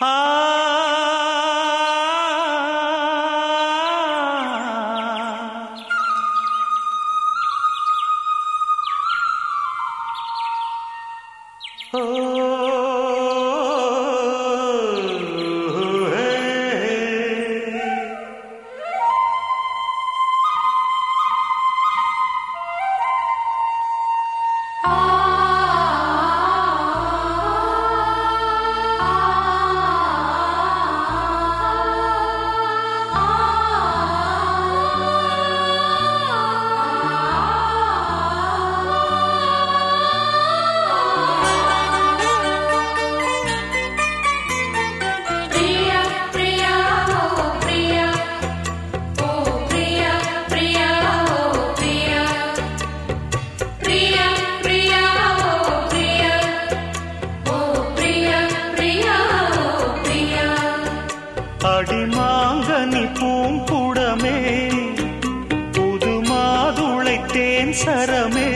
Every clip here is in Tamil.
Ah. Oh. சரமே.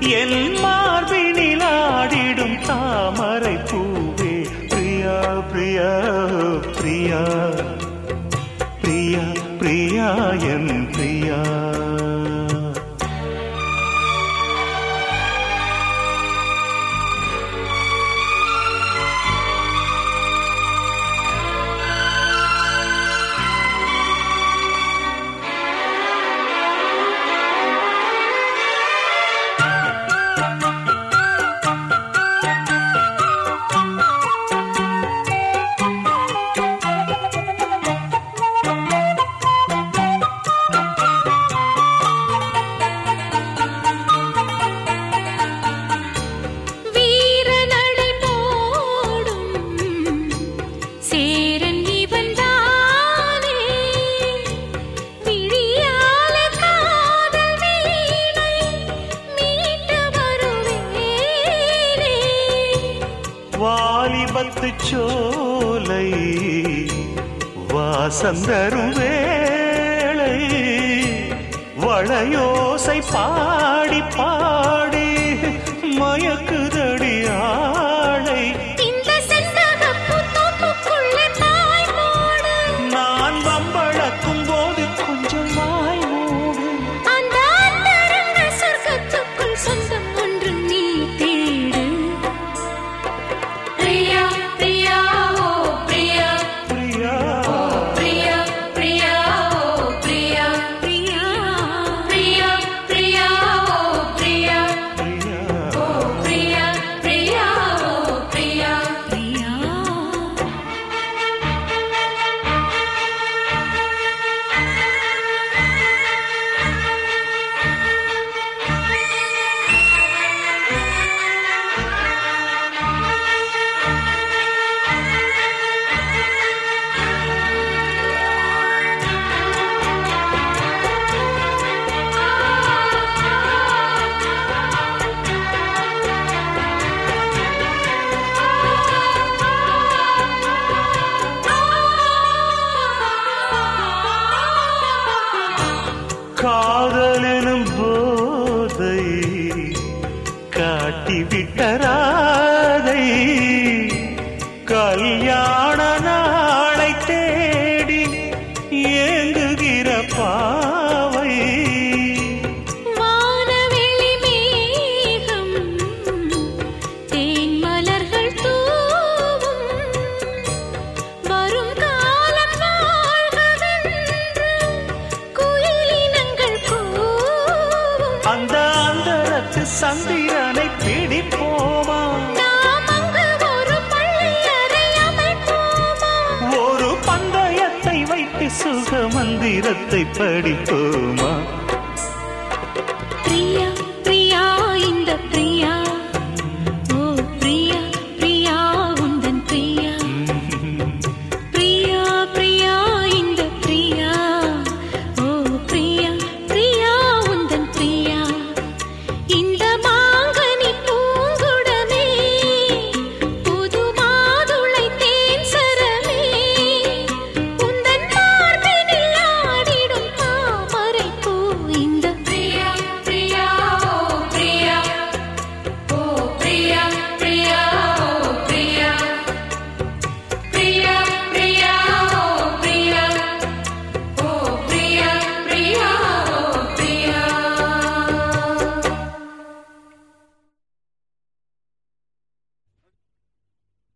என் மார்பினில் ஆடிடும் தாமரை பூவே. பிரியா பிரியா பிரியா. பிரியா பிரியா என் பிரியா. மாதுச்சோலை வாசந்தரும் வேளை வளையோசை பாடி பாடி காதலெனும் போதை காட்டிவிட்டராதை. கல்யாண மந்திரத்தை படிப்போமா?